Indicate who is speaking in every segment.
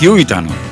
Speaker 1: Digital.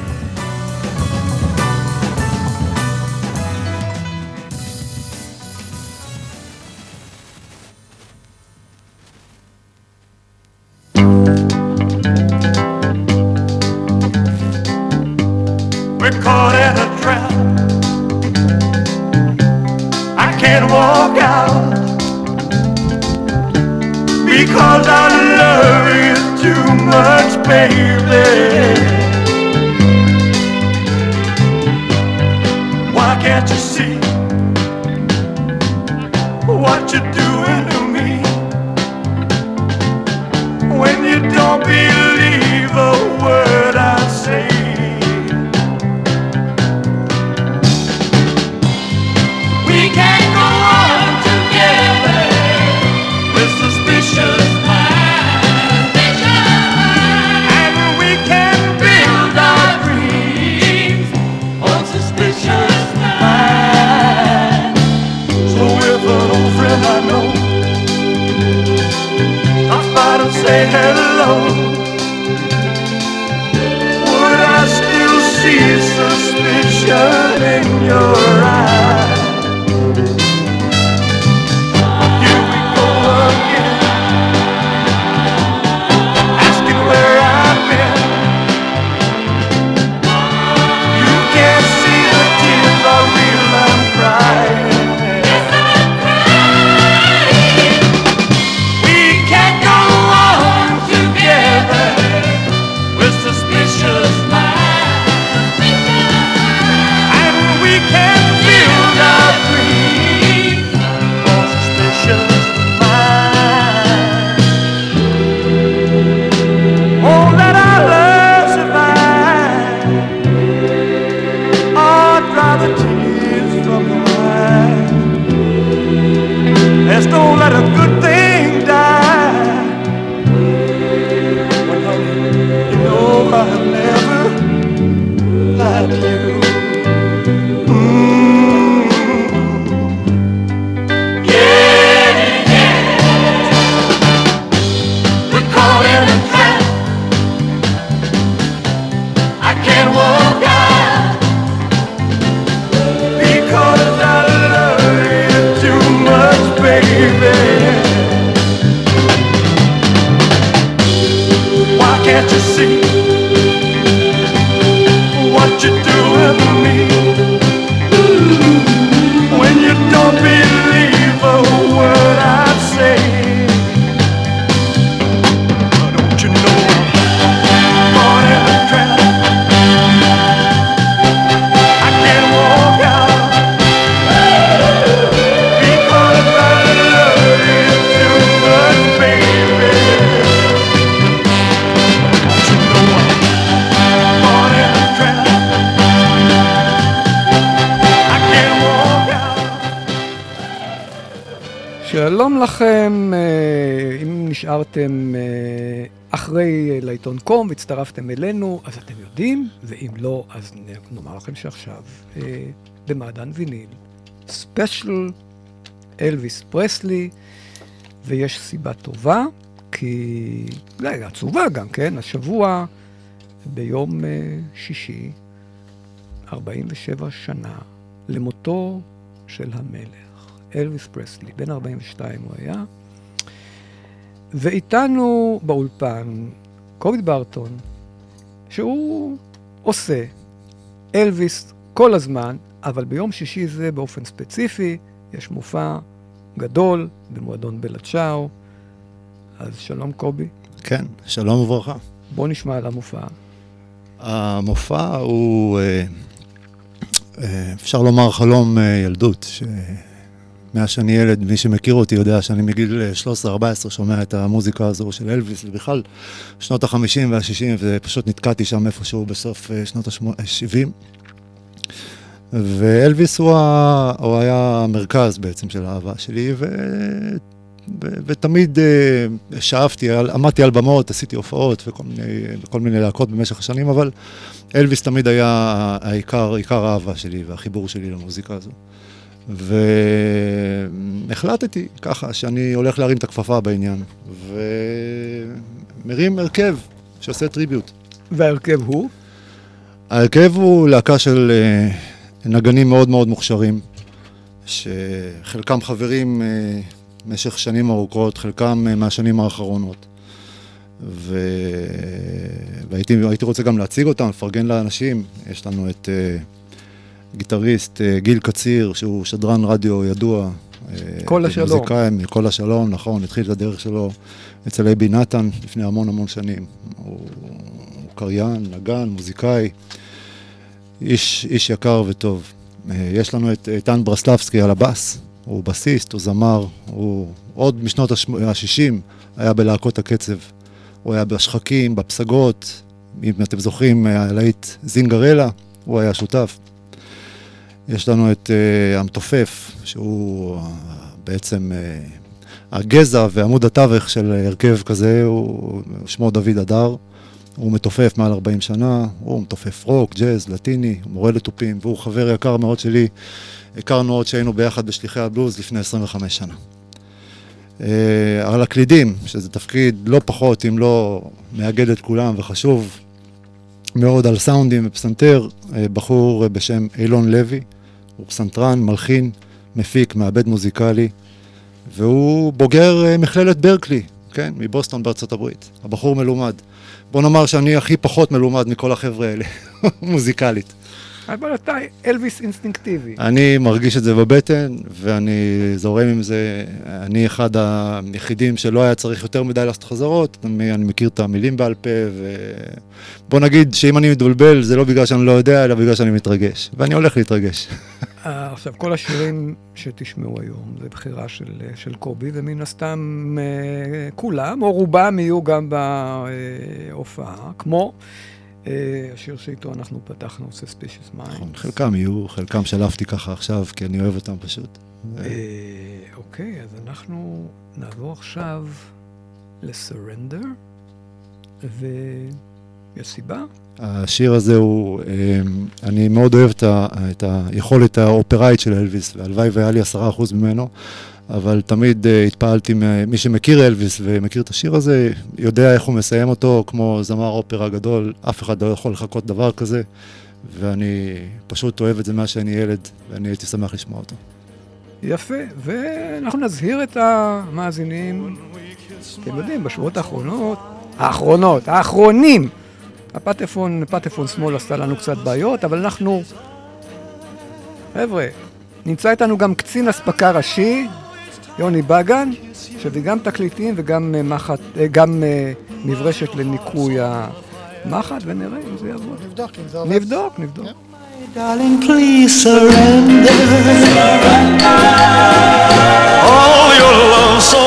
Speaker 1: שהגעתם אה, אחרי אה, לעיתון קום, הצטרפתם אלינו, אז אתם יודעים, ואם לא, אז נאמר לכם שעכשיו אה, במעדן ויניל, ספיישל אלוויס פרסלי, ויש סיבה טובה, כי, לא, עצובה גם, כן? השבוע, ביום שישי, 47 שנה למותו של המלך, אלוויס פרסלי, בן 42 הוא היה, ואיתנו באולפן קובי ברטון, שהוא עושה
Speaker 2: אלוויס כל הזמן, אבל ביום שישי זה באופן ספציפי, יש מופע גדול במועדון בלצ'או. אז שלום קובי.
Speaker 3: כן, שלום וברכה.
Speaker 2: בוא נשמע על המופע.
Speaker 3: המופע הוא, אה, אה, אפשר לומר, חלום אה, ילדות, מאז שאני ילד, מי שמכיר אותי יודע שאני מגיל 13-14 שומע את המוזיקה הזו של אלוויס, ובכלל שנות ה-50 וה-60, ופשוט נתקעתי שם איפשהו בסוף אה, שנות ה-70. ואלוויס הוא, ה... הוא היה המרכז בעצם של האהבה שלי, ו... ו... ותמיד uh, שאפתי, על... עמדתי על במות, עשיתי הופעות וכל מיני, מיני להקות במשך השנים, אבל אלוויס תמיד היה העיקר, עיקר האהבה שלי והחיבור שלי למוזיקה הזו. והחלטתי ככה שאני הולך להרים את הכפפה בעניין, ומרים הרכב שעושה טריביוט.
Speaker 2: וההרכב הוא?
Speaker 3: ההרכב הוא להקה של אה, נגנים מאוד מאוד מוכשרים, שחלקם חברים אה, במשך שנים ארוכות, חלקם אה, מהשנים האחרונות. ו... והייתי רוצה גם להציג אותם, לפרגן לאנשים. יש לנו את uh, גיטריסט uh, גיל קציר, שהוא שדרן רדיו ידוע.
Speaker 2: כל השלום.
Speaker 3: מוזיקאי מכל השלום, נכון, התחיל את הדרך שלו אצל אייבי נתן לפני המון המון שנים. הוא, הוא קריין, נגן, מוזיקאי, איש, איש יקר וטוב. Uh, יש לנו את איתן ברסלבסקי על הבאס, הוא בסיסט, הוא זמר, הוא עוד משנות ה-60 היה בלהקות הקצב. הוא היה בשחקים, בפסגות, אם אתם זוכרים, הלהיט זינגרלה, הוא היה שותף. יש לנו את uh, המתופף, שהוא uh, בעצם uh, הגזע ועמוד התווך של הרכב כזה, הוא, שמו דוד הדר. הוא מתופף מעל 40 שנה, הוא מתופף רוק, ג'אז, לטיני, הוא מורה לתופים, והוא חבר יקר מאוד שלי. הכרנו עוד שהיינו ביחד בשליחי הבלוז לפני 25 שנה. על הקלידים, שזה תפקיד לא פחות, אם לא מאגד את כולם וחשוב מאוד על סאונדים ופסנתר, בחור בשם אילון לוי, הוא פסנתרן, מלחין, מפיק, מעבד מוזיקלי, והוא בוגר מכללת ברקלי, כן, מבוסטון בארצות הברית. הבחור מלומד. בוא נאמר שאני הכי פחות מלומד מכל החבר'ה האלה, מוזיקלית.
Speaker 2: אבל אתה אלוויס אינסטינקטיבי.
Speaker 3: אני מרגיש את זה בבטן, ואני זורם עם זה. אני אחד היחידים שלא היה צריך יותר מדי לעשות חזרות, אני מכיר את המילים בעל פה, ובוא נגיד שאם אני מתבלבל, זה לא בגלל שאני לא יודע, אלא בגלל שאני מתרגש. ואני הולך להתרגש.
Speaker 2: עכשיו, כל השירים שתשמעו היום, זה בחירה של, של קובי, ומן הסתם כולם, או רובם יהיו גם בהופעה, כמו... השיר שאיתו אנחנו פתחנו, Suspicious Minds.
Speaker 3: נכון, חלקם יהיו, חלקם שלפתי ככה עכשיו, כי אני אוהב אותם פשוט.
Speaker 2: אוקיי, אז אנחנו נעבור עכשיו ל-Surrender, ויש סיבה?
Speaker 3: השיר הזה הוא, אני מאוד אוהב את היכולת האופראית של אלוויס, והלוואי והיה לי עשרה אחוז ממנו. אבל תמיד uh, התפעלתי, מי שמכיר אלוויס ומכיר את השיר הזה, יודע איך הוא מסיים אותו, כמו זמר אופרה גדול, אף אחד לא יכול לחכות דבר כזה, ואני פשוט אוהב את זה מאז שאני ילד, ואני הייתי שמח לשמוע אותו.
Speaker 2: יפה, ואנחנו נזהיר את המאזינים, אתם יודעים, בשבועות האחרונות, האחרונות, האחרונים, הפטפון, פטפון שמאל עשתה לנו קצת בעיות, אבל אנחנו, חבר'ה, נמצא איתנו גם קצין אספקה ראשי, יוני בגן, שזה גם תקליטים וגם מחט, גם מברשת לניקוי המחט, ונראה אם זה יעבוד.
Speaker 4: נבדוק אם זה עובד.
Speaker 2: נבדוק, נבדוק.
Speaker 1: Darling, please surrender. Oh, your love so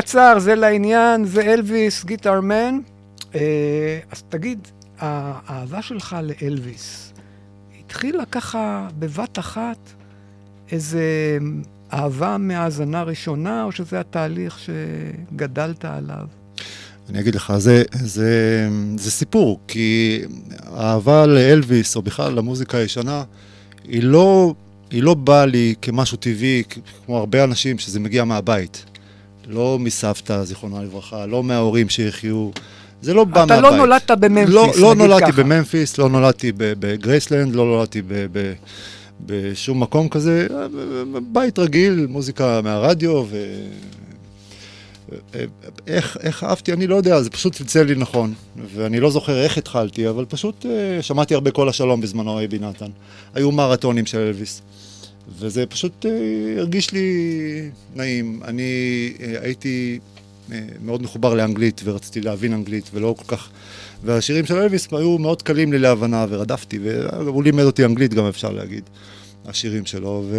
Speaker 2: קצר, זה לעניין, זה אלוויס, גיטרמן. אה, אז תגיד, האהבה שלך לאלוויס התחילה ככה בבת אחת איזה אהבה מהאזנה ראשונה, או שזה התהליך שגדלת עליו?
Speaker 3: אני אגיד לך, זה, זה, זה סיפור, כי האהבה לאלוויס, או בכלל למוזיקה הישנה, היא לא, היא לא באה לי כמשהו טבעי, כמו הרבה אנשים, שזה מגיע מהבית. לא מסבתא, זיכרונה לברכה, לא מההורים שיחיו. זה לא בא מהבית.
Speaker 2: אתה לא נולדת בממפיס,
Speaker 3: לא,
Speaker 2: נגיד
Speaker 3: לא נולדתי
Speaker 2: ככה.
Speaker 3: בממפיס, לא נולדתי בגרייסלנד, לא נולדתי ב- ב- בשום מקום כזה. בית רגיל, מוזיקה מהרדיו, ו... איך, איך אהבתי, אני לא יודע, זה פשוט צלצל לי נכון. ואני לא זוכר איך התחלתי, אבל פשוט אה, שמעתי הרבה קול השלום בזמנו, אייבי נתן. היו מרתונים של אלוויס. וזה פשוט אה, הרגיש לי נעים. אני אה, הייתי אה, מאוד מחובר לאנגלית, ורציתי להבין אנגלית, ולא כל כך... והשירים של אלוויס היו מאוד קלים לי להבנה, ורדפתי, והוא לימד אותי אנגלית גם אפשר להגיד, השירים שלו, ו...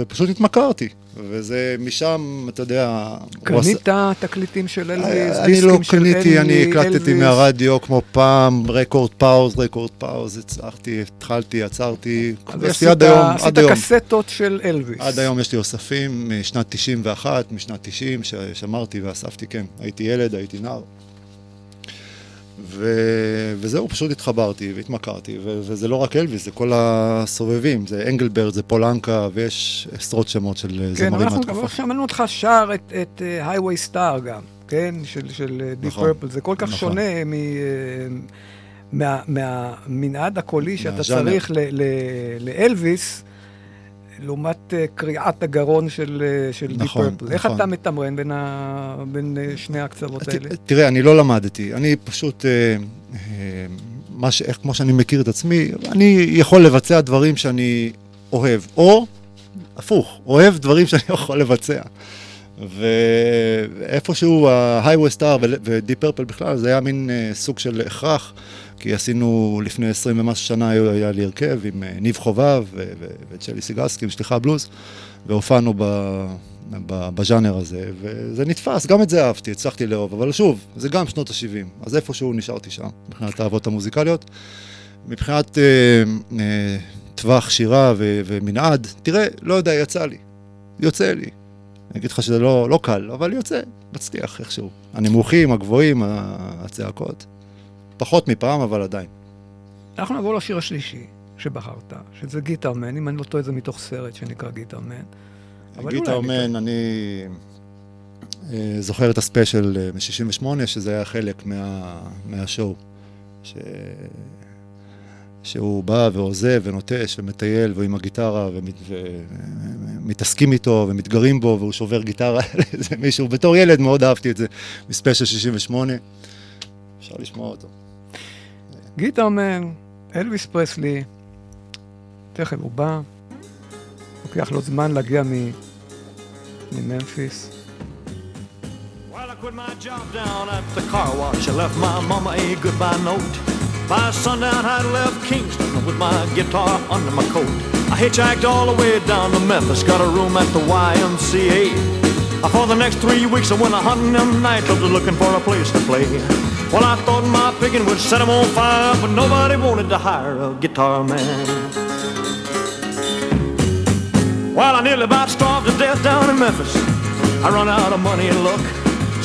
Speaker 3: ופשוט התמכרתי. וזה משם, אתה יודע... הוא עשה-
Speaker 2: קנית תקליטים של אלוויס,
Speaker 3: אני לא קניתי, אני? הקלטתי מהרדיו כמו פעם, record pause, record pause, הצלחתי, התחלתי, עצרתי,
Speaker 2: אז עשית,
Speaker 3: לי עד היום,
Speaker 2: עשית
Speaker 3: עד היום.
Speaker 2: קסטות של אלוויס.
Speaker 3: עד היום יש לי אוספים משנת 91, משנת 90, ששמרתי ואספתי, כן. הייתי ילד, הייתי נער. ו... וזהו, פשוט התחברתי והתמכרתי, ו... וזה לא רק אלוויס, זה כל הסובבים, זה אנגלברט, זה פול אנקה, ויש עשרות שמות של
Speaker 2: כן,
Speaker 3: זמרים
Speaker 2: אנחנו
Speaker 3: מהתקופה.
Speaker 2: לא שמענו אותך שר את, את אה, Highway Star גם, כן? של, של Deep
Speaker 3: נכון,
Speaker 2: Purple. זה כל כך
Speaker 3: נכון.
Speaker 2: שונה מ, אה, מה, מהמנעד הקולי שאתה. צריך ל, ל, לאלוויס, לעומת אה, קריעת הגרון של, אה, של Deep
Speaker 3: נכון,
Speaker 2: Purple. איך
Speaker 3: נכון.
Speaker 2: אתה מתמרן בין, ה, בין אה, שני הקצוות
Speaker 3: ת-
Speaker 2: האלה?
Speaker 3: תראה, אני לא למדתי, אני פשוט, אה, אה, מה ש... איך, כמו שאני מכיר את עצמי, אני יכול לבצע דברים שאני אוהב, או הפוך, אוהב דברים שאני יכול לבצע. ואיפשהו ה-Highway Star ו-Deep Purple בכלל, זה היה מין אה, סוג של הכרח, כי עשינו לפני 20 ומשהו שנה, היה לי הרכב עם אה, ניב חובב וצ'לי סיגסקי עם שליחה בלוז, והופענו. ב- בז'אנר הזה, וזה נתפס, גם את זה אהבתי, הצלחתי לאהוב, אבל שוב, זה גם שנות ה-70, אז איפשהו נשארתי שם, מבחינת האהבות המוזיקליות. מבחינת אה, אה, טווח שירה ו- ומנעד, תראה, לא יודע, יצא לי, יוצא לי. אני אגיד לך שזה לא, לא קל, אבל יוצא, מצליח איכשהו. הנמוכים, הגבוהים, הצעקות. פחות מפעם, אבל עדיין.
Speaker 2: אנחנו נעבור לשיר השלישי שבחרת, שזה גיטרמן, אם אני לא טועה זה מתוך סרט שנקרא גיטרמן. אני
Speaker 3: אומן, אני אה, זוכר את הספיישל אה, מ-68, שזה היה חלק מה, מהשואו. ש... שהוא בא ועוזב ונוטש ומטייל, והוא עם הגיטרה, ומת... ומתעסקים איתו ומתגרים בו, והוא שובר גיטרה לאיזה מישהו. בתור ילד מאוד אהבתי את זה, מספיישל 68. אפשר לשמוע אותו.
Speaker 2: גיטרמן, אלוויס פרסלי, תכף הוא בא, לוקח לו זמן להגיע מ- מממפיס.
Speaker 1: Well, I quit my job down at the car wash. I left my mama a goodbye note. By sundown, I'd left Kingston with my guitar under my coat. I hitchhiked all the way down to Memphis, got a room at the YMCA. For the next three weeks, I went a hunting them nightclubs looking for a place to play. Well, I thought my picking would set 'em on fire, but nobody wanted to hire a guitar man. Well, I nearly about starved to death down in Memphis. I run out of money and luck.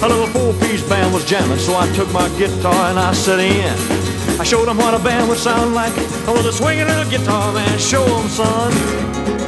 Speaker 1: A little four-piece band was jamming, so I took my guitar and I set in. I showed them what a band would sound like. I was a swinging little guitar man. Show 'em, son.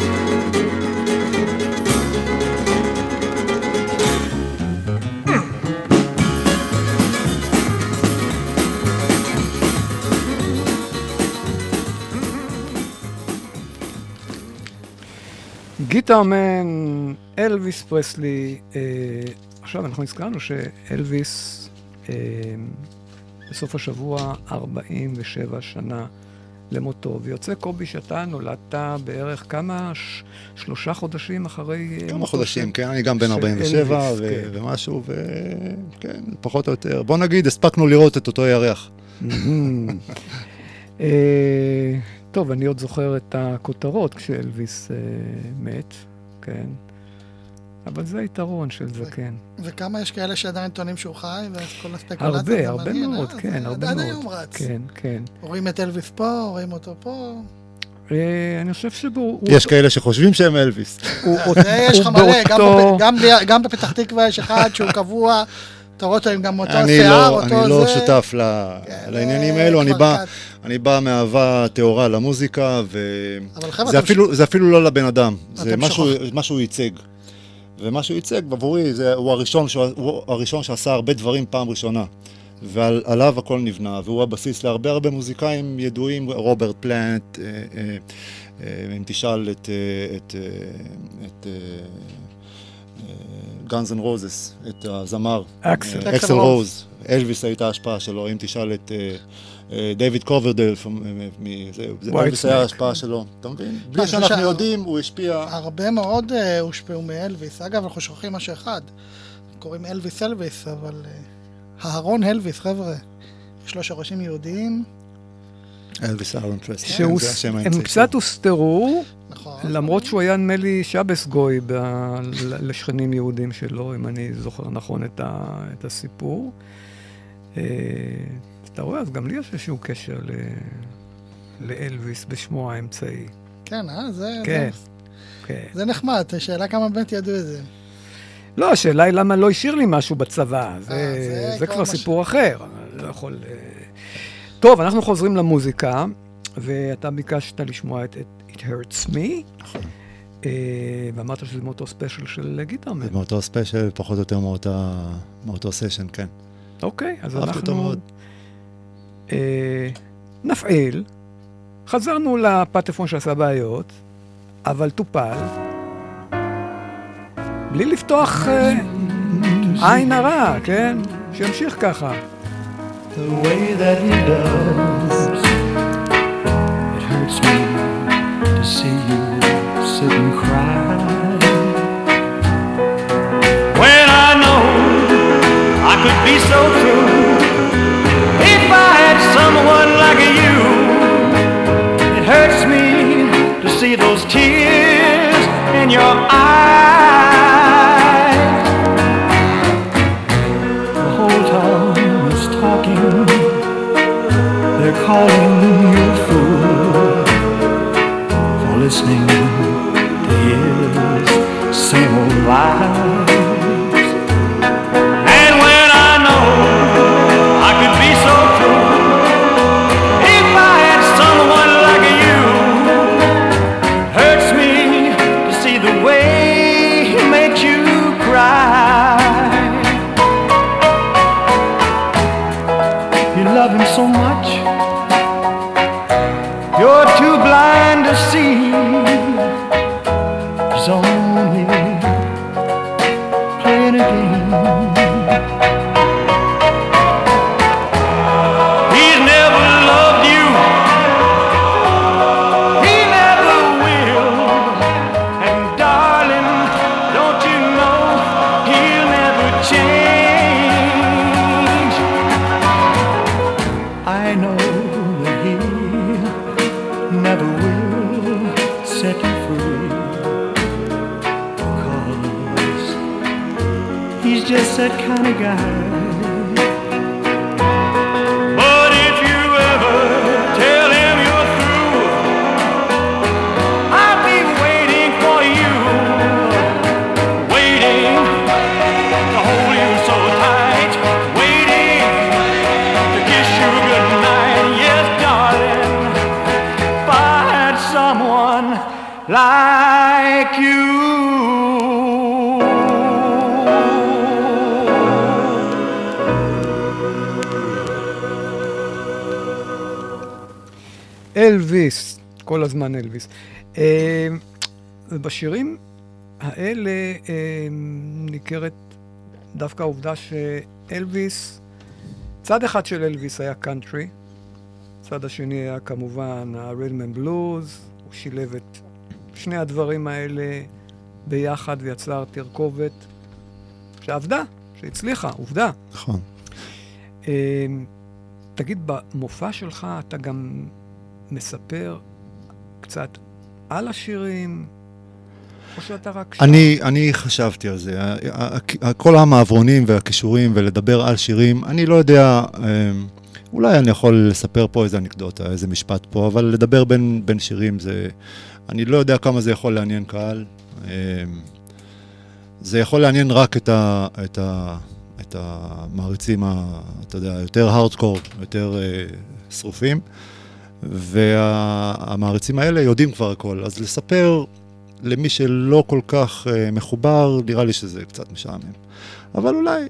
Speaker 2: גיטרמן, אלוויס פרסלי, אה, עכשיו אנחנו נזכרנו שאלוויס אה, בסוף השבוע 47 שנה למותו, ויוצא קובי שאתה נולדת בערך כמה, ש, שלושה חודשים אחרי אה,
Speaker 3: כמה חודשים,
Speaker 2: של-
Speaker 3: כן, אני גם בן
Speaker 2: של
Speaker 3: 47
Speaker 2: אלוויס,
Speaker 3: ו-
Speaker 2: כן.
Speaker 3: ומשהו, וכן, פחות או יותר. בוא נגיד, הספקנו לראות את אותו ירח.
Speaker 2: טוב, אני עוד זוכר את הכותרות כשאלוויס אה, מת, כן. אבל זה היתרון של זקן.
Speaker 4: וכמה יש כאלה שעדיין טוענים שהוא חי, וכל הספקולציה
Speaker 2: הרבה, הרבה מאוד,
Speaker 4: אה?
Speaker 2: כן,
Speaker 4: זה
Speaker 2: הרבה
Speaker 4: עד
Speaker 2: מאוד.
Speaker 4: היום רץ.
Speaker 2: כן, כן.
Speaker 4: רואים את אלוויס פה, רואים אותו פה.
Speaker 2: אה, אני חושב שהוא...
Speaker 3: יש כאלה שחושבים שהם אלוויס.
Speaker 4: יש לך מלא, גם
Speaker 2: באותו-
Speaker 4: בפ- גם ב- גם בפתח תקווה יש אחד שהוא קבוע, אתה רואה אותו עם גם אותו
Speaker 3: אני
Speaker 4: שיער,
Speaker 3: לא,
Speaker 4: אותו
Speaker 3: אני לא
Speaker 4: זה.
Speaker 3: שותף ל-
Speaker 4: כן,
Speaker 3: לעניינים
Speaker 4: זה
Speaker 3: האלו, אני בא. אני בא מאהבה טהורה למוזיקה, וזה אפילו, זה אפילו לא לבן אדם, זה
Speaker 4: שוכח-
Speaker 3: משהו ייצג. ומה שהוא ייצג עבורי, זה, הוא, הראשון, שהוא- הוא הראשון שעשה הרבה דברים פעם ראשונה. ועליו הכל נבנה, והוא הבסיס להרבה הרבה מוזיקאים ידועים, רוברט פלנט, אה, אה, אה, אם תשאל את, אה, את, אה, את Guns N' Roses, את הזמר.
Speaker 2: אקסל.
Speaker 3: אקסל רוז, אלוויס הייתה ההשפעה שלו, אם תשאל את אה, אה, דיוויד קוברדל, אלוויס היה. ההשפעה שלו, אתה מבין? בלי
Speaker 4: אני חושב
Speaker 3: שאנחנו יודעים, הוא השפיע.
Speaker 4: הרבה מאוד אה, הושפעו מאלוויס. אגב, אנחנו שוכחים משהו אחד. קוראים אלוויס אלוויס, אבל אה, אהרון אלוויס, חבר'ה. יש לו שורשים יהודיים,
Speaker 3: אלוויס אהרון פרסלי, זה השם
Speaker 2: הם קצת הוסתרו,
Speaker 4: נכון.
Speaker 2: למרות שהוא היה נדמה לי שבס גוי לשכנים יהודים שלו, אם אני זוכר נכון את, ה, את הסיפור. אה, אתה רואה, אז גם לי יש איזשהו קשר ל, לאלוויס בשמו האמצעי.
Speaker 4: כן, אה? זה...
Speaker 2: כן,
Speaker 4: זה-
Speaker 2: כן.
Speaker 4: זה נחמד, השאלה כמה באמת ידעו את זה.
Speaker 2: לא, השאלה היא למה לא השאיר לי משהו בצבא. זה,
Speaker 4: זה
Speaker 2: זה
Speaker 4: כבר
Speaker 2: סיפור אחר. אני לא יכול... טוב, אנחנו חוזרים למוזיקה, ואתה ביקשת לשמוע את It Hurts Me.
Speaker 3: נכון.
Speaker 2: אה, ואמרת שזה מאותו ספיישל של גיטרמן.
Speaker 3: זה מאותו ספיישל, פחות או יותר מאותה, מאותו סשן, כן.
Speaker 2: אוקיי, אז
Speaker 3: אהבתי אותו
Speaker 2: אנחנו
Speaker 3: מאוד.
Speaker 2: אה, נפעיל. חזרנו לפטפון שעשה בעיות, אבל טופל. בלי לפתוח אה, עין הרע, כן? שימשיך ככה.
Speaker 1: The way that he does. It hurts me to see you sit and cry.
Speaker 5: When I know I could be so true if I had someone like you. It hurts me to see those tears in your eyes.
Speaker 1: Calling you fool for listening to his same old lies.
Speaker 2: כל הזמן אלוויס. אה, בשירים האלה אה, ניכרת דווקא העובדה שאלוויס, צד אחד של אלוויס היה קאנטרי, צד השני היה כמובן ה-Rhythm and Blues, הוא שילב את שני הדברים האלה ביחד ויצר תרכובת שעבדה, שהצליחה, עובדה.
Speaker 3: נכון.
Speaker 2: אה, תגיד, במופע שלך אתה גם מספר קצת על השירים, או שאתה רק שר?
Speaker 3: אני, אני חשבתי על זה. כל המעברונים והכישורים ולדבר על שירים, אני לא יודע, אמ, אולי אני יכול לספר פה איזה אנקדוטה, איזה משפט פה, אבל לדבר בין, בין שירים זה... אני לא יודע כמה זה יכול לעניין קהל. אמ, זה יכול לעניין רק את, ה, את, ה, את המעריצים, ה, אתה יודע, יותר הארדקור, יותר אה, שרופים. והמעריצים האלה יודעים כבר הכל, אז לספר למי שלא כל כך uh, מחובר, נראה לי שזה קצת משעמם. אבל אולי,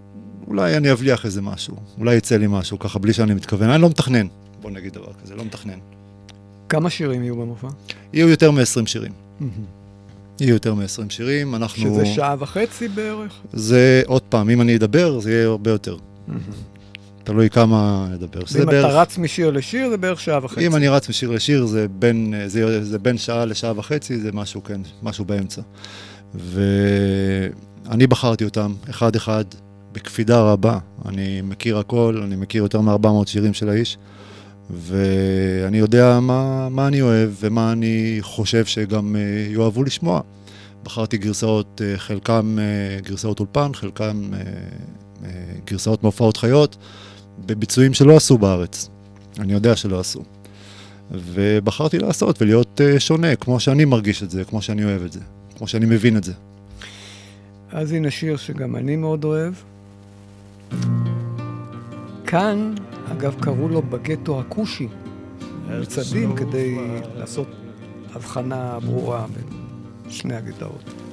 Speaker 3: אולי אני אבליח איזה משהו, אולי יצא לי משהו ככה בלי שאני מתכוון, אני לא מתכנן, בוא נגיד דבר כזה, לא מתכנן.
Speaker 2: כמה שירים יהיו במופע?
Speaker 3: יהיו יותר מ-20 שירים. יהיו יותר מ-20 שירים, אנחנו...
Speaker 2: שזה שעה וחצי בערך?
Speaker 3: זה, עוד פעם, אם אני אדבר, זה יהיה הרבה יותר. תלוי כמה נדבר.
Speaker 2: ואם אתה
Speaker 3: בערך-
Speaker 2: רץ משיר לשיר, זה בערך שעה וחצי.
Speaker 3: אם אני רץ משיר לשיר, זה בין, זה, זה בין שעה לשעה וחצי, זה משהו, כן, משהו באמצע. ואני בחרתי אותם אחד-אחד בקפידה רבה. אני מכיר הכל, אני מכיר יותר מ-400 שירים של האיש, ואני יודע מה, מה אני אוהב ומה אני חושב שגם אה, יאהבו לשמוע. בחרתי גרסאות, אה, חלקם אה, גרסאות אולפן, חלקם גרסאות מהופעות חיות, בביצועים שלא עשו בארץ. אני יודע שלא עשו. ובחרתי לעשות ולהיות uh, שונה, כמו שאני מרגיש את זה, כמו שאני אוהב את זה, כמו שאני מבין את זה.
Speaker 2: אז הנה שיר שגם אני מאוד אוהב. כאן, אגב, קראו לו בגטו הכושי, מצעדים כדי לעשות הבחנה ברורה בין שני הגטאות.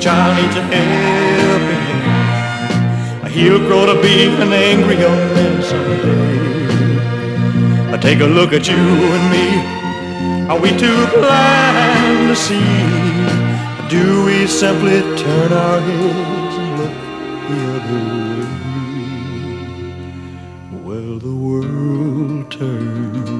Speaker 1: Child needs a helping hand. He'll grow to be an angry young man someday. I take a look at you and me. Are we too blind to see? Do we simply turn our heads and look the other way? Well, the world turns.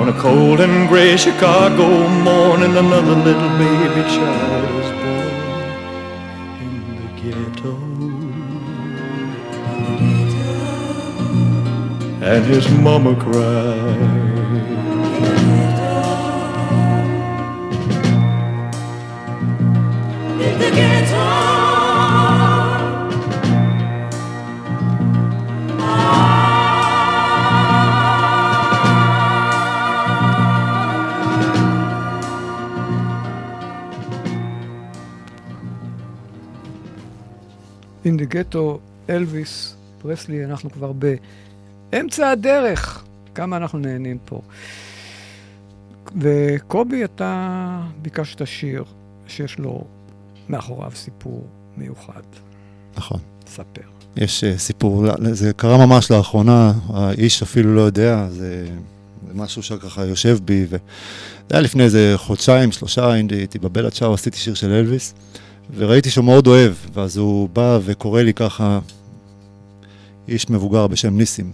Speaker 1: on a cold and gray Chicago morning, another little baby child is born in the ghetto. And his mama cried.
Speaker 2: Ghetto, אלוויס, פרסלי, אנחנו כבר באמצע הדרך. כמה אנחנו נהנים פה. וקובי, אתה ביקשת שיר שיש לו מאחוריו סיפור מיוחד.
Speaker 3: נכון.
Speaker 2: ספר.
Speaker 3: יש uh, סיפור, זה קרה ממש לאחרונה, האיש אפילו לא יודע, זה, זה משהו שככה יושב בי, וזה היה לפני איזה חודשיים, שלושה, הייתי בבלת צ'או, עשיתי שיר של אלוויס, וראיתי שהוא מאוד אוהב, ואז הוא בא וקורא לי ככה, איש מבוגר בשם ניסים.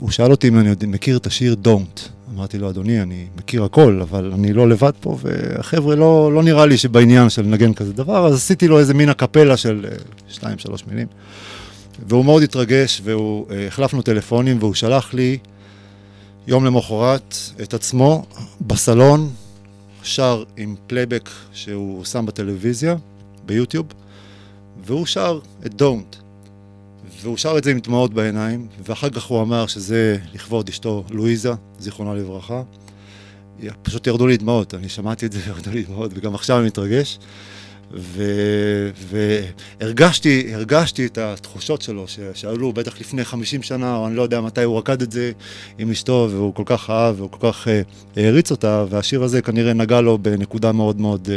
Speaker 3: הוא שאל אותי אם אני מכיר את השיר Don't. אמרתי לו, אדוני, אני מכיר הכל, אבל אני לא לבד פה, והחבר'ה לא, לא נראה לי שבעניין של לנגן כזה דבר, אז עשיתי לו איזה מין הקפלה של אה, שתיים, שלוש מילים. והוא מאוד התרגש, והחלפנו טלפונים, והוא שלח לי יום למחרת את עצמו בסלון, שר עם פלייבק שהוא שם בטלוויזיה, ביוטיוב, והוא שר את Don't. והוא שר את זה עם דמעות בעיניים, ואחר כך הוא אמר שזה לכבוד אשתו לואיזה, זיכרונה לברכה. פשוט ירדו לי דמעות, אני שמעתי את זה וירדו לי דמעות, וגם עכשיו אני מתרגש. והרגשתי, הרגשתי את התחושות שלו, שעלו בטח לפני 50 שנה, או אני לא יודע מתי הוא רקד את זה עם אשתו, והוא כל כך אהב, והוא כל כך uh, העריץ אותה, והשיר הזה כנראה נגע לו בנקודה מאוד מאוד uh,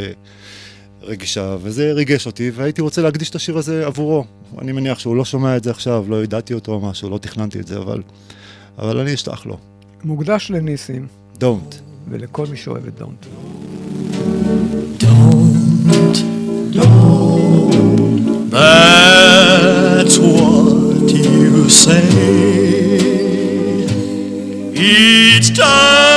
Speaker 3: רגישה, וזה ריגש אותי, והייתי רוצה להקדיש את השיר הזה עבורו. אני מניח שהוא לא שומע את זה עכשיו, לא ידעתי אותו או משהו, לא תכננתי את זה, אבל, אבל אני אשלח לו.
Speaker 2: מוקדש לניסים.
Speaker 3: Don't.
Speaker 2: ולכל מי שאוהב את Don't.
Speaker 1: Don't, don't, that's what you say each time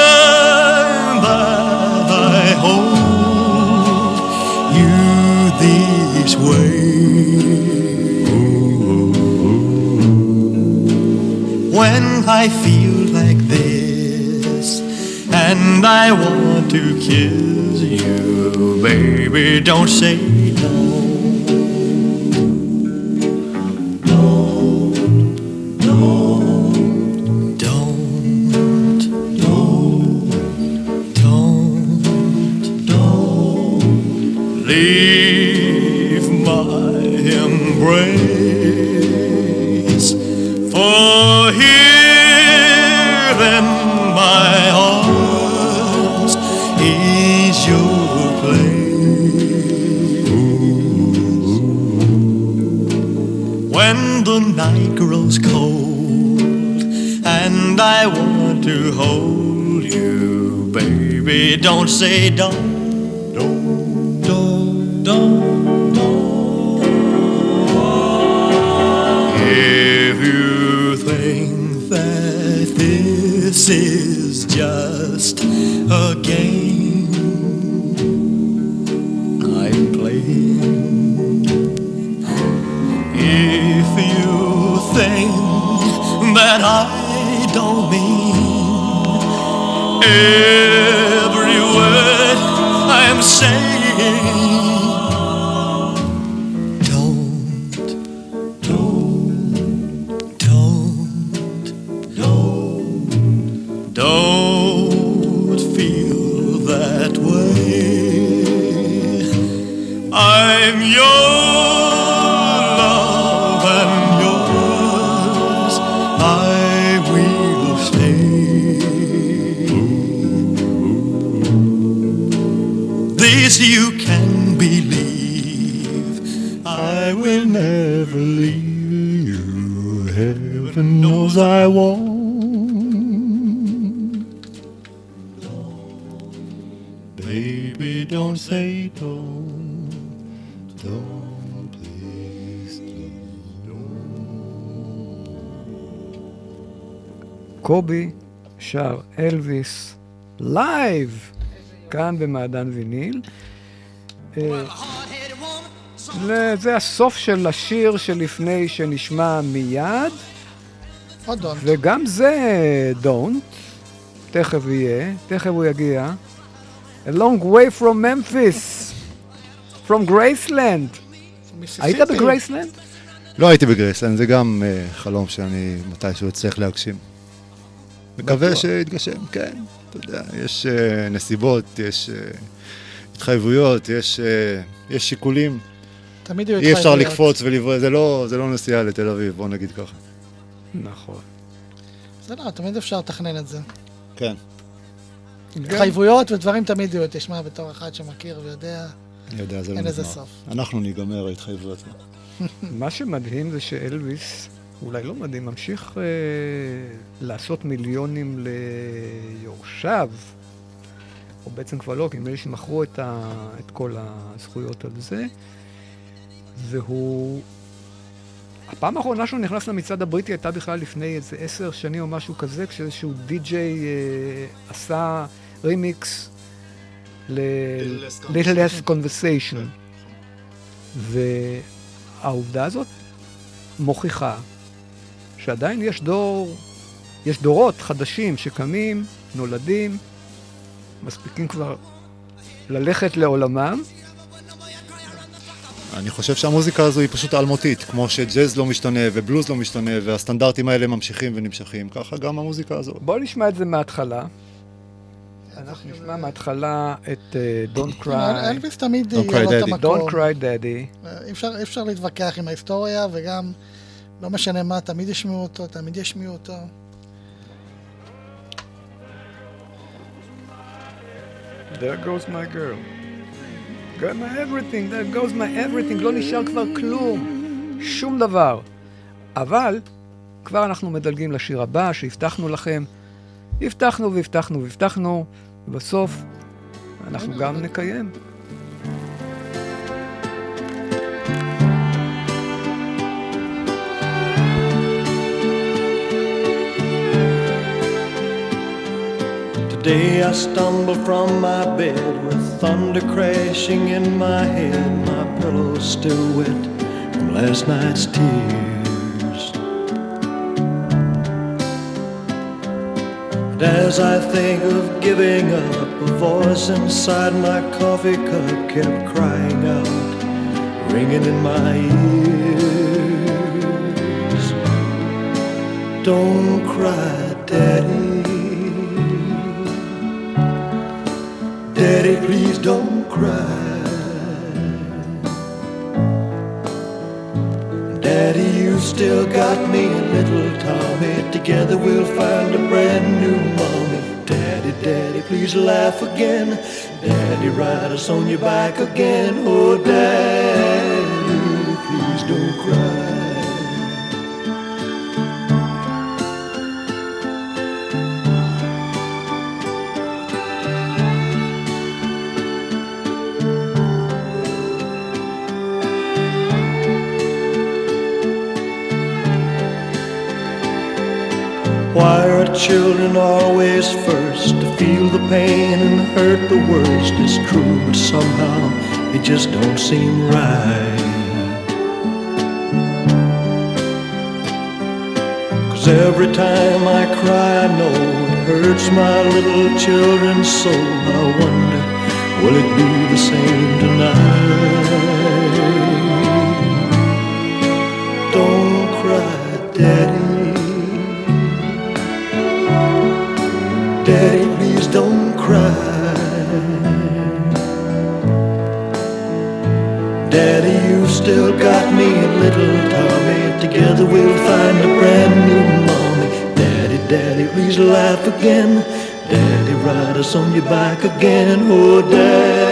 Speaker 1: I feel like this and I want to kiss you, baby, don't say don't say don't, can believe. I will never leave you. Heaven knows I won't. Baby, don't say don't. Don't, please
Speaker 2: קובי שר אלוויס לייב כאן במעדן ויניל. זה הסוף של השיר שלפני שנשמע מיד. וגם זה Don't, תכף יהיה, תכף הוא יגיע. A long way from Memphis, from Graceland. היית בגרייסלנד?
Speaker 3: לא הייתי בגרייסלנד, זה גם אה, חלום שאני מתישהו אצליח להגשים. מקווה שיתגשם, כן. אתה יודע, יש uh, נסיבות, יש uh, התחייבויות, יש, uh, יש שיקולים.
Speaker 4: תמיד יהיו
Speaker 3: התחייבויות. אי אפשר לקפוץ ולברוא, זה, לא, זה לא נסיעה לתל אביב, בוא נגיד ככה.
Speaker 2: נכון.
Speaker 4: זה לא, תמיד אפשר לתכנן את זה.
Speaker 3: כן.
Speaker 4: התחייבויות ודברים תמיד יהיו, תשמע, בתור אחד שמכיר ויודע,
Speaker 3: אני יודע, זה לא
Speaker 4: אין לזה סוף.
Speaker 3: אנחנו ניגמר ההתחייבויות.
Speaker 2: מה שמדהים זה שאלוויס, אולי לא מדהים, ממשיך אה, לעשות מיליונים ליורשיו, או בעצם כבר לא, כי נדמה לי שמכרו את, ה, את כל הזכויות על זה, והוא... הפעם האחרונה שהוא נכנס למצעד הבריטי הייתה בכלל לפני איזה עשר שנים או משהו כזה, כשאיזשהו די-ג'יי אה, עשה רימיקס ל-Little Less Conversation. והעובדה הזאת מוכיחה שעדיין יש דור, יש דורות חדשים שקמים, נולדים, מספיקים כבר ללכת לעולמם.
Speaker 3: אני חושב שהמוזיקה הזו היא פשוט אלמותית, כמו שג'אז לא משתנה ובלוז לא משתנה והסטנדרטים האלה ממשיכים ונמשכים, ככה גם המוזיקה הזו.
Speaker 2: בוא נשמע את זה מההתחלה. אנחנו נשמע מההתחלה את Don't Cry.
Speaker 4: אלוויס תמיד יהיה לו את המקום.
Speaker 2: Don't Cry Daddy.
Speaker 4: אי אפשר להתווכח עם ההיסטוריה, וגם לא משנה מה, תמיד ישמעו אותו, תמיד ישמיעו אותו.
Speaker 2: There goes my girl. Got my everything, there goes my everything, לא נשאר כבר כלום, שום דבר. אבל כבר אנחנו מדלגים לשיר הבא שהבטחנו לכם. הבטחנו והבטחנו והבטחנו, ובסוף אנחנו גם נקיים.
Speaker 1: Today I stumble from my bed with thunder crashing in my head, my pillow still wet from last night's tears. And as I think of giving up, a voice inside my coffee cup kept crying out, ringing in my ears. Don't cry, Daddy. Daddy, please don't cry. Daddy, you still got me and little Tommy. Together we'll find a brand new mommy. Daddy, Daddy, please laugh again. Daddy, ride us on your back again. Oh, Daddy, please don't cry. Children always first to feel the pain and hurt the worst? It's true, but somehow it just don't seem right. Cause every time I cry, I know it hurts my little children's soul. I wonder, will it be the same tonight? Please laugh again. Daddy, ride us on your back again. Oh, Daddy,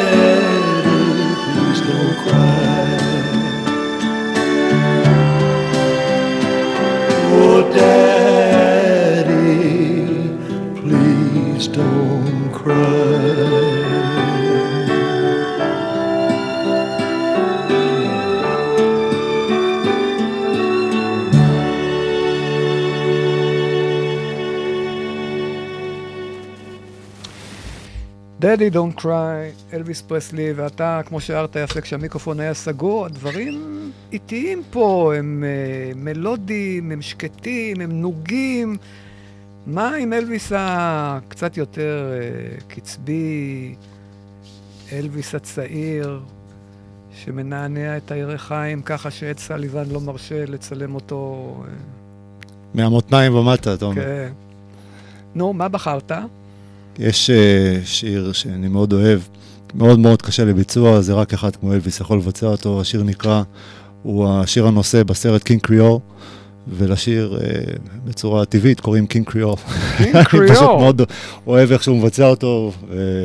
Speaker 1: Daddy Don't Cry,
Speaker 2: אלוויס פרסלי, ואתה, כמו שהערת יפה, כשהמיקרופון היה סגור, הדברים איטיים פה, הם uh, מלודיים, הם שקטים, הם נוגים. מה עם אלוויס הקצת יותר uh, קצבי, אלוויס הצעיר, שמנענע את הירכיים ככה שעד סליבן לא מרשה לצלם אותו? Uh,
Speaker 3: מהמותניים ומטה, אתה אומר.
Speaker 2: כן. נו, מה בחרת?
Speaker 3: יש אה, שיר שאני מאוד אוהב, מאוד מאוד קשה לביצוע, זה רק אחד כמו אלוויס יכול לבצע אותו, השיר נקרא, הוא השיר הנושא בסרט King Creole, ולשיר אה, בצורה טבעית קוראים King Creole.
Speaker 2: King
Speaker 3: אני פשוט
Speaker 2: Creole.
Speaker 3: מאוד אוהב איך שהוא מבצע אותו,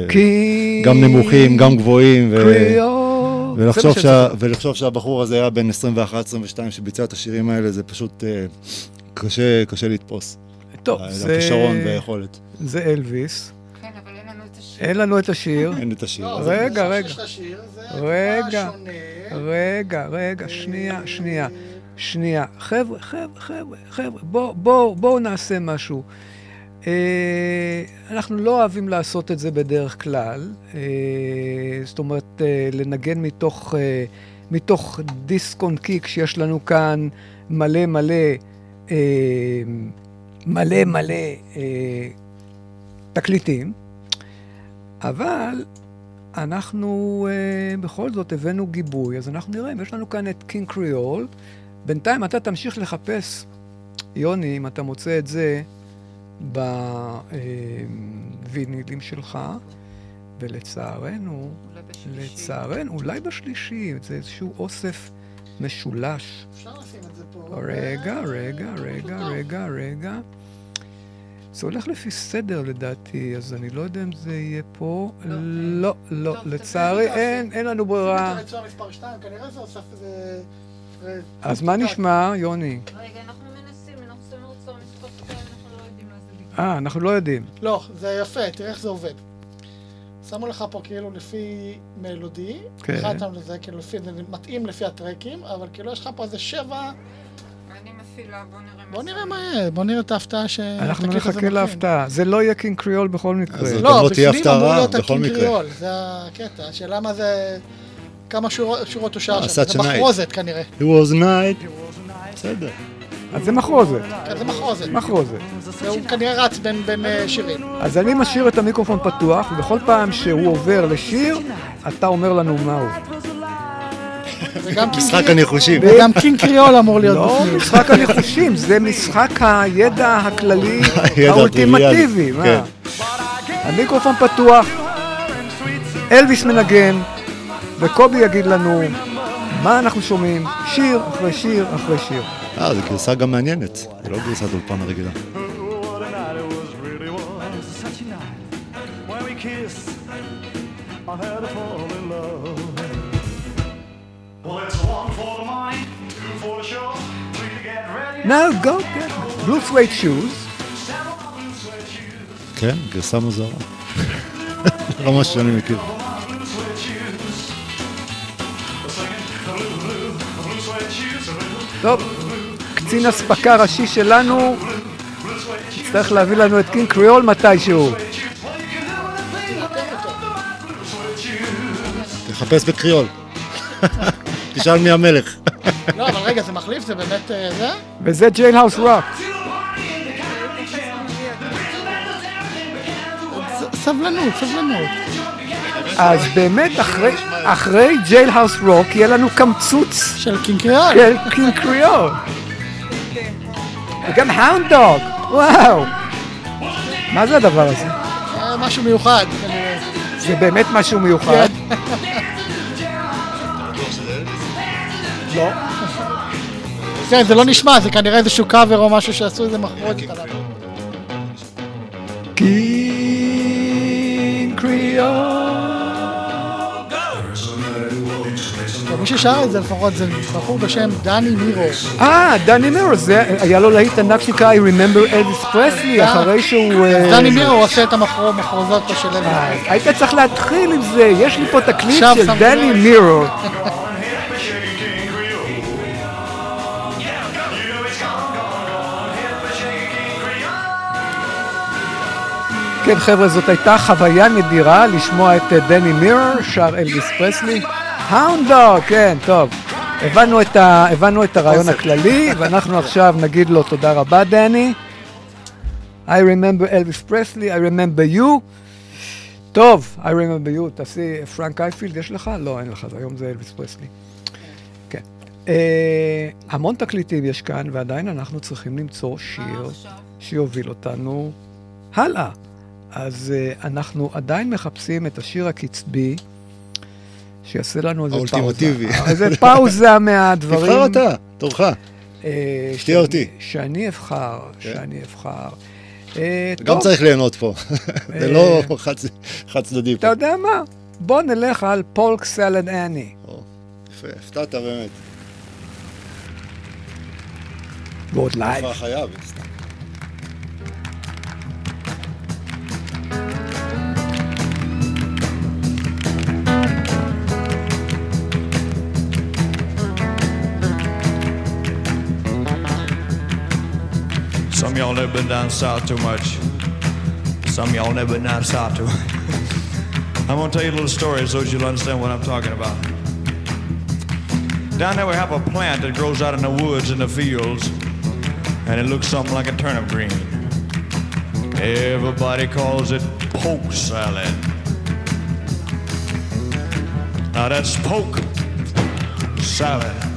Speaker 2: King
Speaker 3: גם נמוכים, גם גבוהים, ו...
Speaker 2: Creole.
Speaker 3: ולחשוב, שה... ולחשוב שהבחור הזה היה בן 21-22 שביצע את השירים האלה, זה פשוט uh, קשה, קשה לתפוס.
Speaker 2: טוב, זה...
Speaker 3: הכישרון והיכולת.
Speaker 2: זה אלוויס.
Speaker 6: כן, אבל אין לנו את השיר.
Speaker 2: אין לנו את השיר.
Speaker 3: אין את השיר.
Speaker 4: לא,
Speaker 2: רגע, רגע. רגע. רגע, רגע, שנייה, שנייה, שנייה. חבר'ה, חבר'ה, חבר'ה, חבר'ה, בואו בוא, בוא נעשה משהו. אה, אנחנו לא אוהבים לעשות את זה בדרך כלל. אה, זאת אומרת, אה, לנגן מתוך, אה, מתוך דיסק און קיק שיש לנו כאן מלא מלא, אה, מלא מלא אה, תקליטים, אבל אנחנו uh, בכל זאת הבאנו גיבוי, אז אנחנו נראה אם יש לנו כאן את קינג קריול. בינתיים אתה תמשיך לחפש, יוני, אם אתה מוצא את זה בווינילים שלך, ולצערנו,
Speaker 6: אולי.
Speaker 2: לצערנו, אולי בשלישי, זה איזשהו אוסף משולש.
Speaker 4: אפשר לשים את זה פה.
Speaker 2: רגע, רגע, רגע, רגע, רגע. זה הולך לפי סדר לדעתי, אז אני לא יודע אם זה יהיה פה. לא, לא,
Speaker 4: טוב,
Speaker 2: לצערי אין, אין לנו ברירה.
Speaker 4: שים את הרצועה מספר 2, כנראה זה אוסף איזה... איזה-
Speaker 2: אז מה נשמע, יוני?
Speaker 6: רגע, אנחנו מנסים, אנחנו עושים רצוע מספר 2, אנחנו לא יודעים מה זה בדיוק.
Speaker 2: אה, אנחנו לא יודעים.
Speaker 4: לא, זה יפה, תראה איך זה עובד. שמו לך פה כאילו לפי מלודי,
Speaker 2: כן.
Speaker 4: החלטנו לזה כאילו לפי, זה מתאים לפי הטרקים, אבל כאילו יש לך פה איזה שבע,
Speaker 6: אני מפעילה, בוא נראה מה
Speaker 4: בוא
Speaker 6: זה.
Speaker 4: נראה מה יהיה, בוא נראה את ההפתעה ש...
Speaker 2: אנחנו נחכה. להפתעה. זה לא יהיה קינג קריול בכל מקרה.
Speaker 3: אז-
Speaker 4: לא, בפנים אמור להיות הקינג. קריול, זה הקטע, השאלה מה זה... כמה שורות תושר
Speaker 3: אה,
Speaker 4: שם, זה
Speaker 3: נייט.
Speaker 4: מחרוזת כנראה,
Speaker 3: It was night. בסדר.
Speaker 2: אז זה מחרוזת,
Speaker 4: כן, זה מחרוזת,
Speaker 2: מחרוזת.
Speaker 4: והוא כנראה רץ בין- בין אה, שירים.
Speaker 2: אז אני משאיר את המיקרופון פתוח, ובכל פעם שהוא עובר לשיר, אתה אומר לנו מהו.
Speaker 4: וגם King
Speaker 3: משחק הניחושים.
Speaker 4: וגם King Creole אמור להיות
Speaker 2: לא
Speaker 4: בפנים.
Speaker 2: משחק הניחושים, זה משחק הידע הכללי האולטימטיבי. מה? המיקרופון פתוח, אלוויס מנגן, וקובי יגיד לנו מה אנחנו שומעים, שיר אחרי שיר אחרי שיר.
Speaker 3: אה, זו גרסה גם מעניינת. זה לא גרסת אולפן הרגילה.
Speaker 1: What a night it was, really was. Such a night when we kissed. I had to fall in love. Well, it's one for the money, two for the show, three to get ready.
Speaker 2: Now go get blue suede shoes.
Speaker 3: כן, גרסה מוזרה. לא משהו שאני מכיר.
Speaker 2: טוב, קצין אספקה ראשי שלנו יצטרך להביא לנו את King Creole מתישהו.
Speaker 3: תחפש ב Creole. תשאל מי המלך.
Speaker 4: לא, אבל רגע, זה מחליף? זה באמת אה, זה?
Speaker 2: וזה Jailhouse
Speaker 4: Rock. סבלנות, סבלנות.
Speaker 2: אז באמת אחרי, Jailhouse Rock יהיה לנו קמצוץ
Speaker 4: של King Creole.
Speaker 2: של King Creole. וגם Hound Dog, וואו. מה זה הדבר הזה?
Speaker 4: אה, משהו מיוחד.
Speaker 2: זה באמת משהו מיוחד. לא.
Speaker 4: כן, זה לא נשמע, זה כנראה איזשהו קאבר או משהו שעשו איזה מחרוזת עליו.
Speaker 2: King Creole.
Speaker 4: מי ששר את זה לפחות זה בחור בשם דני מירור.
Speaker 2: אה, דני מירור, זה היה לו להיט ענק שנקרא I Remember Elvis Presley,
Speaker 4: אה.
Speaker 2: אחרי שהוא... אה,
Speaker 4: דני מירור עושה את המחרו- מחרוזות פה של אלוויס.
Speaker 2: אה, היית צריך להתחיל עם זה, יש לי פה תקליט של דני
Speaker 4: לב.
Speaker 2: מירור. כן, חבר'ה, זאת הייתה חוויה נדירה לשמוע את דני מירור, שר אלוויס פרסלי. Hound Dog, כן, טוב. הבנו את, ה, הבנו את הרעיון הכללי, ואנחנו עכשיו נגיד לו תודה רבה, דני. I remember Elvis Presley, I remember you. טוב, I remember you, תעשי פרנק אייפילד, יש לך? לא, אין לך, היום זה אלוויס פרסלי. כן. אה, המון תקליטים יש כאן, ועדיין אנחנו צריכים למצוא שיר שיוביל אותנו הלאה. אז uh, אנחנו עדיין מחפשים את השיר הקצבי, שיעשה לנו איזה פאוזה.
Speaker 3: האולטימטיבי.
Speaker 2: איזה פאוזה מהדברים.
Speaker 3: תבחר אתה, תורך.
Speaker 2: אה, שאני-
Speaker 3: אותי.
Speaker 2: שאני אבחר,
Speaker 3: כן.
Speaker 2: שאני אבחר. אה,
Speaker 3: גם צריך ליהנות פה. זה
Speaker 2: אה,
Speaker 3: לא חד- צדדי
Speaker 2: אתה
Speaker 3: פה.
Speaker 2: יודע מה? בוא נלך על פולק סלד אני.
Speaker 3: יפה, הפתעת באמת.
Speaker 2: ועוד לייב.
Speaker 1: Some y'all never been down south too much. Some y'all never been south too. I'm gonna tell you a little story so you'll understand what I'm talking about. Down there we have a plant that grows out in the woods in the fields, and it looks something like a turnip green. Everybody calls it poke salad. Now that's poke salad.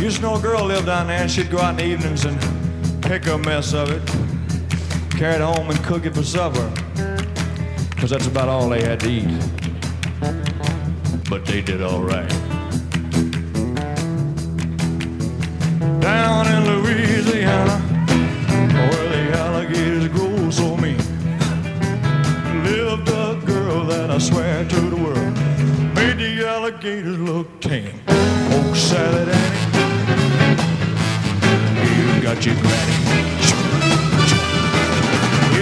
Speaker 1: Used to know a girl lived down there, and she'd go out in the evenings and pick a mess of it, carry it home and cook it for supper. Because that's about all they had to eat. But they did all right. Down in Louisiana, where the alligators grow so mean, lived a girl that I swear to the world made the alligators look tame. Poke salad you got your granny.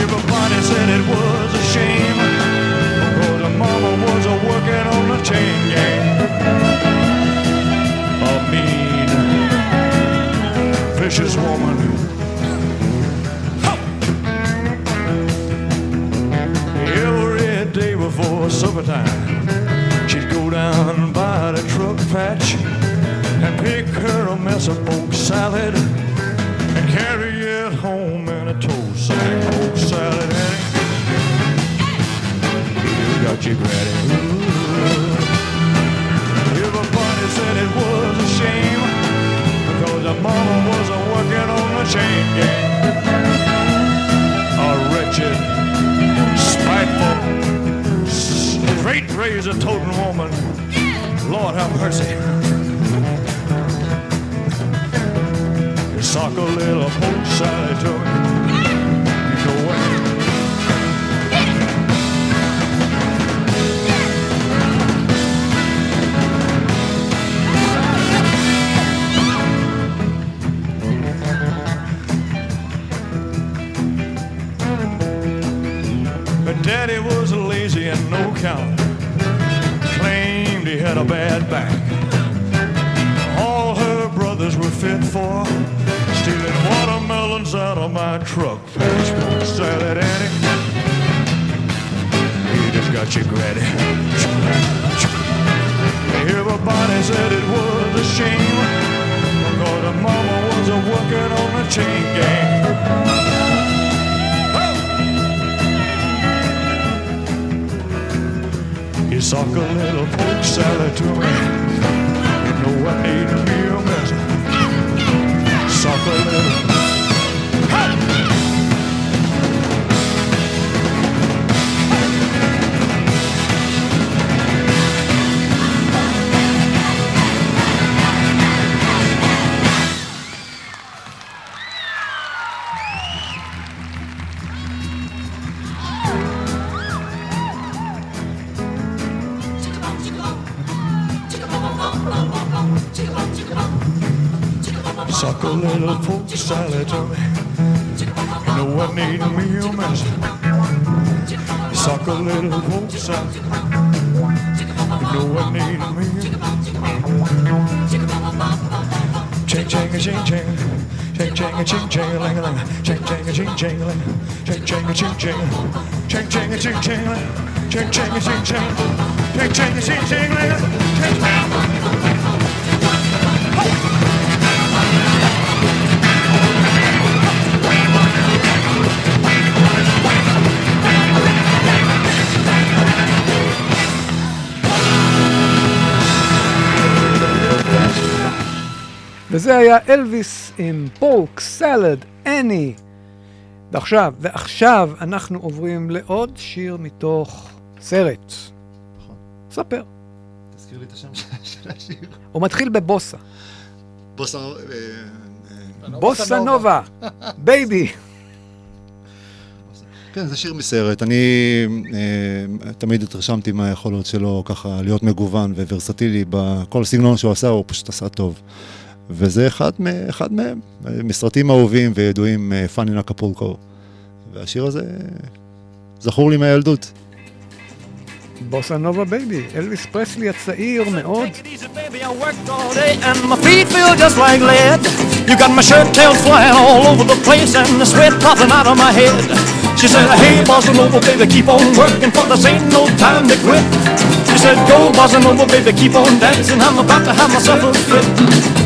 Speaker 1: Everybody said it was a shame because the mama was a working on the chain gang. A mean, vicious woman. Every day before supper time, she'd go down by the truck patch and pick her a mess of poke salad carry it home in a toast. Salad, Annie. You got your granny. Ooh. Everybody said it was a shame because the mama wasn't working on the chain gang. A wretched, spiteful, straight razor toting woman. Lord have mercy. Sock a little salad to me. You know daddy was lazy and no count. Claimed he had a bad back. All her brothers were fit for stealing watermelons out of my truck. Poke salad, Annie. You just got your granny. Everybody said it was a shame because the mama wasn't working on the chain gang. You sock a little poke salad to me. You know I need a mess. Sock Soccer. Little poke salad to me. You know I need a mess. Suck a little poke salad. You know I need me a Ching ching a ching ching. Ching
Speaker 7: ching a ching ching a ling a ling, ching ching a ching ching a ling, ching ching a ching ching, ching ching a ching ching a ling, ching ching a ching ching, ching ching a ching ching a ling, ching
Speaker 2: וזה היה אלוויס עם Polk Salad Annie. ועכשיו, ועכשיו אנחנו עוברים לעוד שיר מתוך סרט. ספר.
Speaker 3: תזכיר לי את השם של השיר.
Speaker 2: הוא מתחיל ב
Speaker 3: Bossa.
Speaker 2: Bossa... Bossa Nova, Baby.
Speaker 3: כן, זה שיר מסרט. אני אה, תמיד התרשמתי מהיכולות שלו ככה להיות מגוון וורסטילי בכל סגנון שהוא עשה, הוא פשוט עשה טוב. וזה אחד, מ- אחד מהם, מסרטים אהובים וידועים, Fun in Acapulco. והשיר הזה זכור לי מהילדות.
Speaker 2: בוסה נובה בייבי, אלוויס פרסלי הצעיר מאוד.
Speaker 1: She said, hey, bossa nova, baby, keep on working for this ain't no time to quit. She said, go, bossa nova, baby, keep on dancing. I'm about to have myself a fit.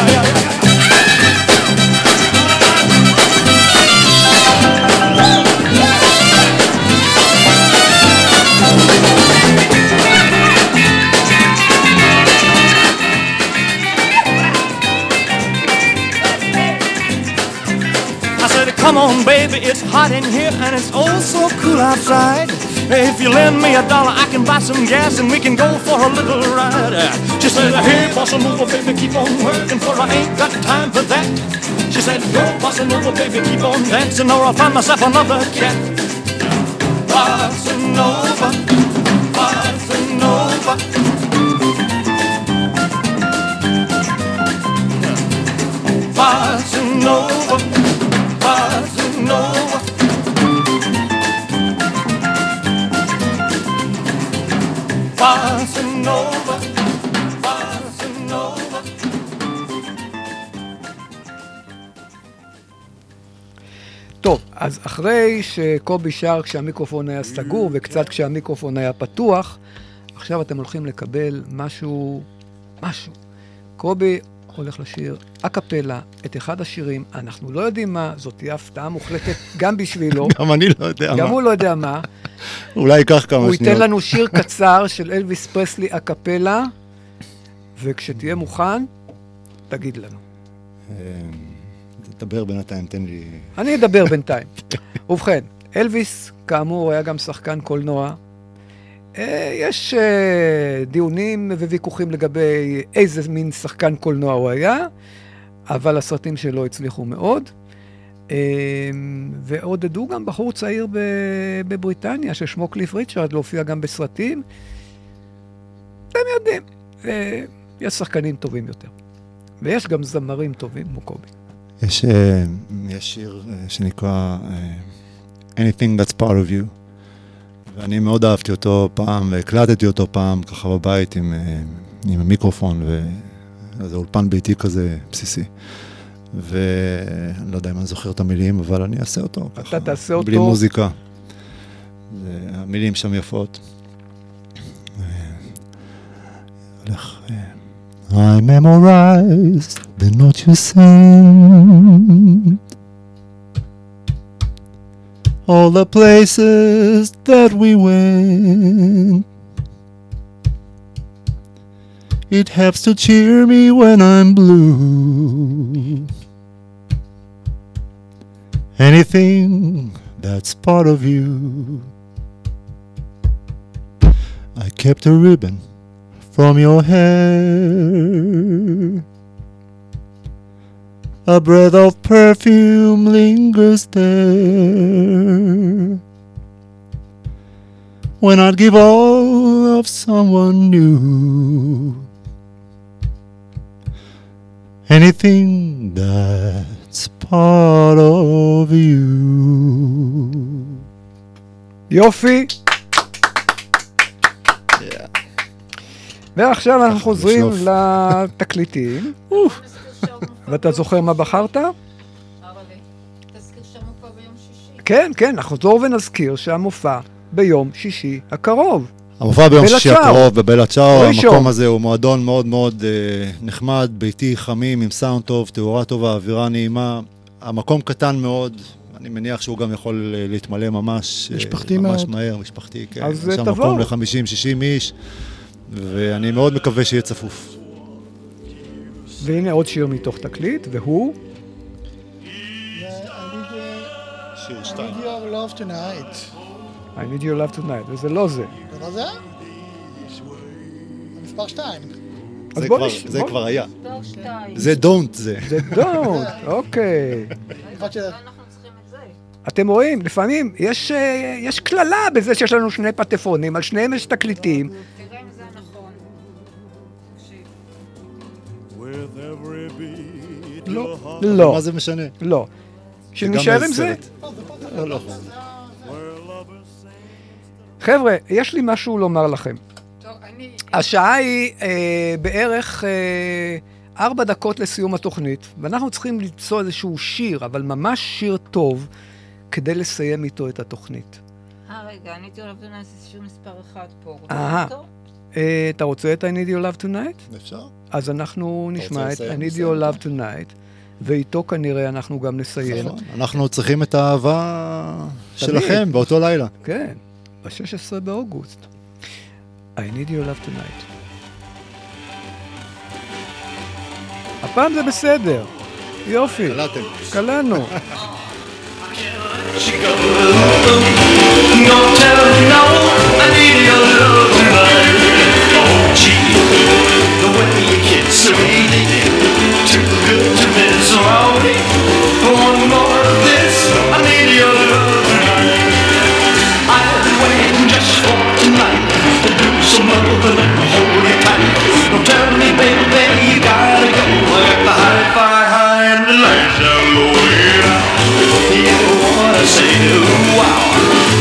Speaker 1: yeah. I said, come on, baby, it's hot in here and it's oh so cool outside. If you lend me a dollar, I can buy some gas and we can go for a little ride. She said, hey, bossa nova, baby, keep on working for I ain't got time for that. She said, go, bossa nova, baby, keep on dancing or I'll find myself another cat. Nova, bossa nova. Bossa nova, bossa nova.
Speaker 2: טוב, אז אחרי שקובי שר כשהמיקרופון היה סגור וקצת כשהמיקרופון היה פתוח, עכשיו אתם הולכים לקבל משהו, משהו. קובי הולך לשיר אקפלה את אחד השירים, אנחנו לא יודעים מה, זאת תהיה הפתעה מוחלטת גם בשבילו,
Speaker 3: גם אני לא יודע
Speaker 2: גם
Speaker 3: מה.
Speaker 2: הוא לא יודע מה.
Speaker 3: אולי ייקח כמה
Speaker 2: הוא
Speaker 3: שניות.
Speaker 2: ייתן לנו שיר קצר של אלוויס פרסלי אקפלה, וכשתהיה מוכן, תגיד לנו.
Speaker 3: אה, תדבר בינתיים, תן לי...
Speaker 2: אני אדבר בינתיים. ובכן, אלוויס, כאמור, היה גם שחקן קולנוע. אה, יש אה, דיונים וויכוחים לגבי איזה מין שחקן קולנוע הוא היה, אבל הסרטים שלו הצליחו מאוד. אה, ועודדו גם בחור צעיר בבריטניה, ששמו קליף ריצ'רד, להופיע גם בסרטים. אתם יודעים, אה, יש שחקנים טובים יותר. ויש גם זמרים טובים כמו קובי.
Speaker 3: יש, יש שיר שנקרא Anything That's Part of You, ואני מאוד אהבתי אותו פעם, והקלטתי אותו פעם ככה בבית עם, אה, עם המיקרופון, וזה אולפן ביתי כזה בסיסי. ואני לא יודע אם אני זוכר את המילים, אבל אני אעשה אותו ככה.
Speaker 2: תעשה אותו.
Speaker 3: בלי מוזיקה. המילים שם יפות. אה, הולך... אה, I memorized the note you sent. All the places that we went. It helps to cheer me when I'm blue. Anything that's part of you. I kept a ribbon from your hair A breath of perfume lingers there. When I'd give all of someone new. Anything that's part of you.
Speaker 2: יופי. ועכשיו אנחנו חוזרים
Speaker 3: לשלוף.
Speaker 2: לתקליטים, ואתה זוכר מה בחרת? כן, כן, נחזור ונזכיר שהמופע ביום שישי הקרוב.
Speaker 3: המופע ביום שישי. הקרוב בבלה צ'או. המקום הזה הוא מועדון מאוד מאוד אה, נחמד, ביתי, חמים, עם סאונד טוב, תאורה טובה, אווירה נעימה. המקום קטן מאוד, אני מניח שהוא גם יכול אה, להתמלא ממש, אה,
Speaker 4: משפחתי
Speaker 3: ממש
Speaker 4: מאוד.
Speaker 3: מהר, משפחתי, כן.
Speaker 2: אז,
Speaker 3: יש
Speaker 2: אה,
Speaker 3: שם
Speaker 2: תבואו.
Speaker 3: מקום ל-50-60 איש, ואני מאוד מקווה שיהיה צפוף.
Speaker 2: והנה עוד שיר מתוך תקליט, והוא
Speaker 3: שיר
Speaker 4: I need your love tonight.
Speaker 2: I need your love tonight, וזה לא זה.
Speaker 4: זה לא זה? מספר שתיים.
Speaker 3: זה כבר-
Speaker 2: נש-
Speaker 3: זה
Speaker 2: בוא-
Speaker 3: כבר היה. זה don't זה.
Speaker 2: זה דונט, אוקיי.
Speaker 4: לבד של-
Speaker 6: אנחנו צריכים את זה.
Speaker 2: אתם רואים, לפעמים יש, אה, יש קללה בזה שיש לנו שני פטפונים, על שניהם יש תקליטים. לא, לא,
Speaker 3: מה זה משנה?
Speaker 2: לא.
Speaker 3: גם
Speaker 2: שנשאר עם זה?
Speaker 3: לא, לא.
Speaker 2: חבר'ה, יש לי משהו לומר לכם. השעה היא אה, בערך אה, ארבע דקות לסיום התוכנית, ואנחנו צריכים למצוא איזשהו שיר, אבל ממש שיר טוב, כדי לסיים איתו את התוכנית.
Speaker 6: אה, רגע, אני הייתי אוהבת לנס שיר מספר אחד פה.
Speaker 2: אהה. אה, אתה רוצה את I need your love tonight?
Speaker 3: אפשר?
Speaker 2: אז אנחנו נשמע את I need your love tonight, ואיתו כנראה אנחנו גם נסיים.
Speaker 3: נכון. אנחנו צריכים את האהבה. שלכם באותו לילה.
Speaker 2: כן, ב-16 באוגוסט. I need your love tonight. הפעם זה בסדר. יופי,
Speaker 3: קלטתם.
Speaker 2: קלענו.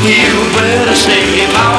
Speaker 1: You better stay out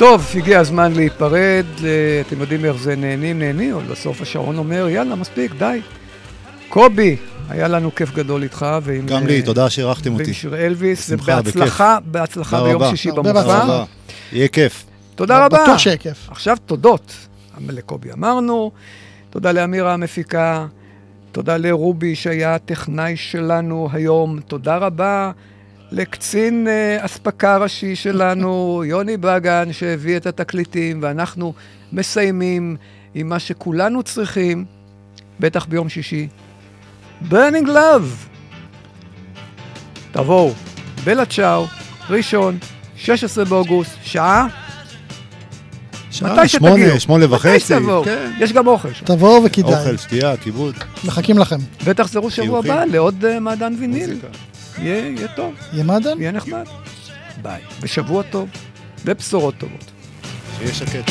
Speaker 2: טוב, הגיע הזמן להיפרד. אה, אתם יודעים איך זה נהנים, נהנים, אבל בסוף השעון אומר, יאללה, מספיק, די. קובי, היה לנו כיף גדול איתך, ועם...
Speaker 3: גם
Speaker 2: אה,
Speaker 3: לי, תודה שאירחתם אותי.
Speaker 2: ועם שיר אלוויס, ובהצלחה, בהצלחה
Speaker 3: תודה
Speaker 2: ביום
Speaker 3: רבה.
Speaker 2: שישי במופע.
Speaker 3: רבה. יהיה כיף.
Speaker 2: תודה רבה.
Speaker 4: בטוח שיהיה כיף.
Speaker 2: עכשיו תודות. לקובי אמרנו, תודה לאמירה המפיקה, תודה לרובי שהיה הטכנאי שלנו היום, תודה רבה לקצין אה, אספקה ראשי שלנו, יוני בגן, שהביא את התקליטים, ואנחנו מסיימים עם מה שכולנו צריכים, בטח ביום שישי. Burning Love. תבואו, בלה צ'או, ראשון, 16 באוגוסט, שעה
Speaker 3: שעה,
Speaker 2: מתי
Speaker 3: שמונה,
Speaker 2: שתגיעו.
Speaker 3: שמונה
Speaker 2: מתי
Speaker 3: וחצי.
Speaker 2: שתבואו.
Speaker 3: כן.
Speaker 2: יש גם אוכל שם.
Speaker 4: תבואו וכדאי.
Speaker 3: אוכל, שתייה, כיבוד.
Speaker 4: מחכים לכם.
Speaker 2: ותחזרו שבוע. הבא לעוד אה, מעדן ויניל.
Speaker 3: מוזיקה.
Speaker 2: יהיה יהיה טוב,
Speaker 4: יהיה מעדן?
Speaker 2: יהיה נחמד. ביי. ושבוע טוב, ובשורות טובות.
Speaker 1: שיהיה שקט.